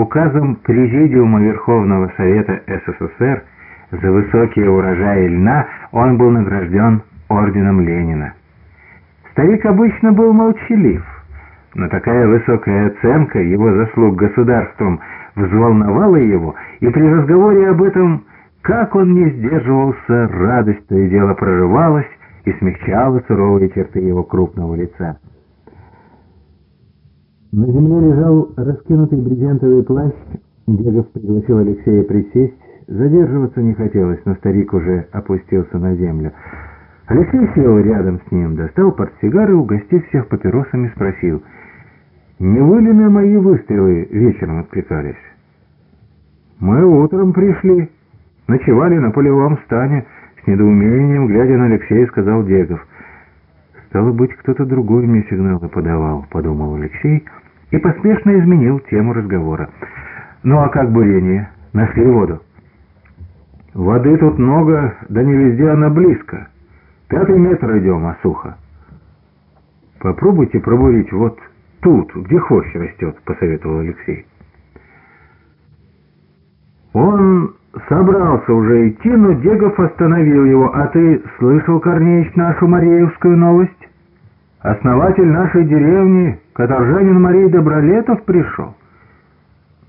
Указом Президиума Верховного Совета СССР за высокие урожаи льна он был награжден орденом Ленина. Старик обычно был молчалив, но такая высокая оценка его заслуг государством взволновала его, и при разговоре об этом, как он не сдерживался, радость то и дело прорывалась и смягчала суровые черты его крупного лица. На земле лежал раскинутый брезентовый плащ. Дегов пригласил Алексея присесть. Задерживаться не хотелось, но старик уже опустился на землю. Алексей сел рядом с ним, достал портсигар и, угостив всех папиросами, спросил, «Не вы ли на мои выстрелы вечером откликались?» «Мы утром пришли, ночевали на полевом стане», — с недоумением, глядя на Алексея, сказал Дегов. «Стало быть, кто-то другой мне сигналы подавал», — подумал Алексей, — и поспешно изменил тему разговора. «Ну а как бурение? Нашли воду?» «Воды тут много, да не везде она близко. Пятый метр идем, а сухо». «Попробуйте пробурить вот тут, где хвощ растет», — посоветовал Алексей. Он собрался уже идти, но Дегов остановил его. «А ты слышал, Корнеич, нашу Мареевскую новость? Основатель нашей деревни Каторжанин Марий Добролетов пришел?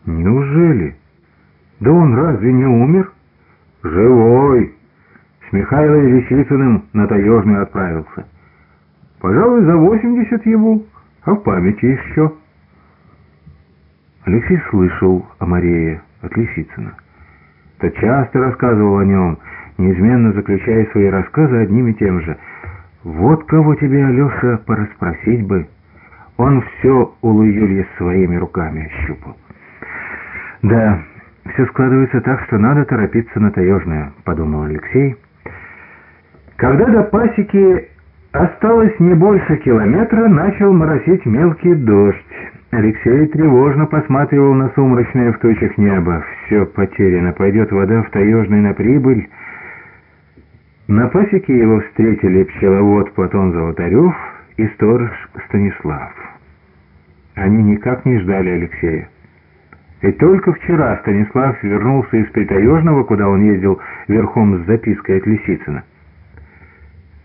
Неужели? Да он разве не умер? Живой. С Михаилом Лисицыным на таежную отправился. Пожалуй, за восемьдесят ему, а в памяти еще. Алексей слышал о Марее от Лисицына. Тот часто рассказывал о нем, неизменно заключая свои рассказы одним и тем же. «Вот кого тебе, Алеша, порасспросить бы». Он все у Луюлья своими руками ощупал. «Да, все складывается так, что надо торопиться на таежную», — подумал Алексей. Когда до пасеки осталось не больше километра, начал моросить мелкий дождь. Алексей тревожно посматривал на сумрачное в тучах небо. Все потеряно, пойдет вода в таежный на прибыль. На пасеке его встретили пчеловод Платон Золотарев и сторож Станислав. Они никак не ждали Алексея. И только вчера Станислав вернулся из Притаежного, куда он ездил верхом с запиской от Лисицына.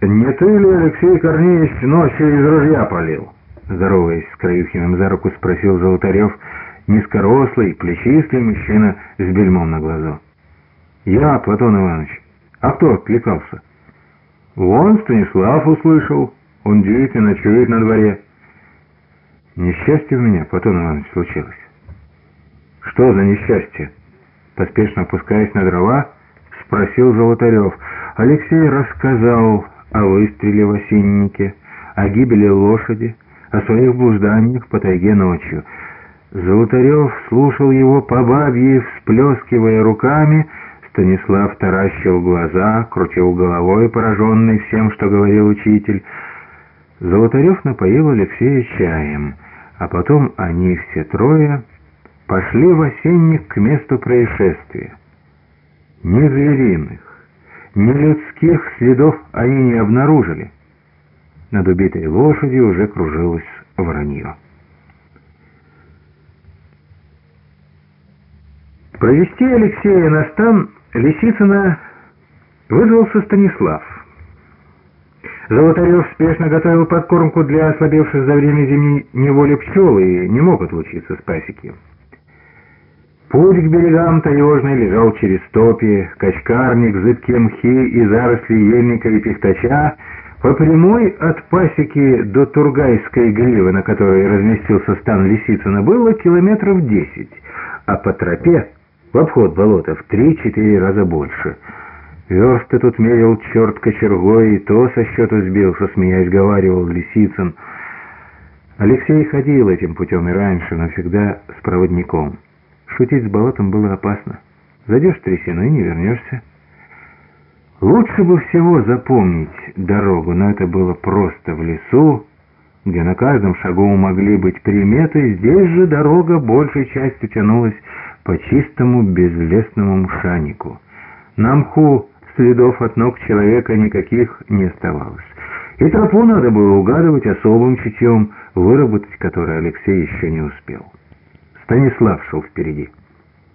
«Не ты ли, Алексей Корнеевич, ночью из ружья полил?» Здороваясь с Краюхиным за руку, спросил Золотарев, низкорослый, плечистый мужчина с бельмом на глазу. «Я, Платон Иванович. А кто откликался?» «Вон Станислав услышал. Он действительно ночует на дворе». Несчастье у меня, Платон Иванович, случилось. Что за несчастье? Поспешно опускаясь на дрова, спросил Золотарев. Алексей рассказал о выстреле в осиннике, о гибели лошади, о своих блужданиях по тайге ночью. Золотарев слушал его по бабье, всплескивая руками, Станислав таращил глаза, крутил головой, пораженный всем, что говорил учитель. Золотарев напоил Алексея чаем — а потом они все трое пошли в осенник к месту происшествия. Ни звериных, ни людских следов они не обнаружили. Над убитой лошадью уже кружилось вранье. Провести Алексея на стан Лисицына вызвался Станислав. Золотарев спешно готовил подкормку для ослабевших за время зимней неволи пчел и не мог отлучиться с пасеки. Путь к берегам таежной лежал через топи, качкарник, зыбкие мхи и заросли ельника и пихтача, по прямой от пасеки до Тургайской гривы, на которой разместился стан Лисицына, было километров десять, а по тропе в обход болота в три-четыре раза больше — Версты тут мерил черт кочергой, и то со счета сбился, смеясь, говаривал Лисицын. Алексей ходил этим путем и раньше, но всегда с проводником. Шутить с болотом было опасно. Зайдешь трясину и не вернешься. Лучше бы всего запомнить дорогу, но это было просто в лесу, где на каждом шагу могли быть приметы, здесь же дорога большей частью тянулась по чистому безлесному мшанику. На мху следов от ног человека никаких не оставалось. И тропу надо было угадывать особым чутьем, выработать которое Алексей еще не успел. Станислав шел впереди.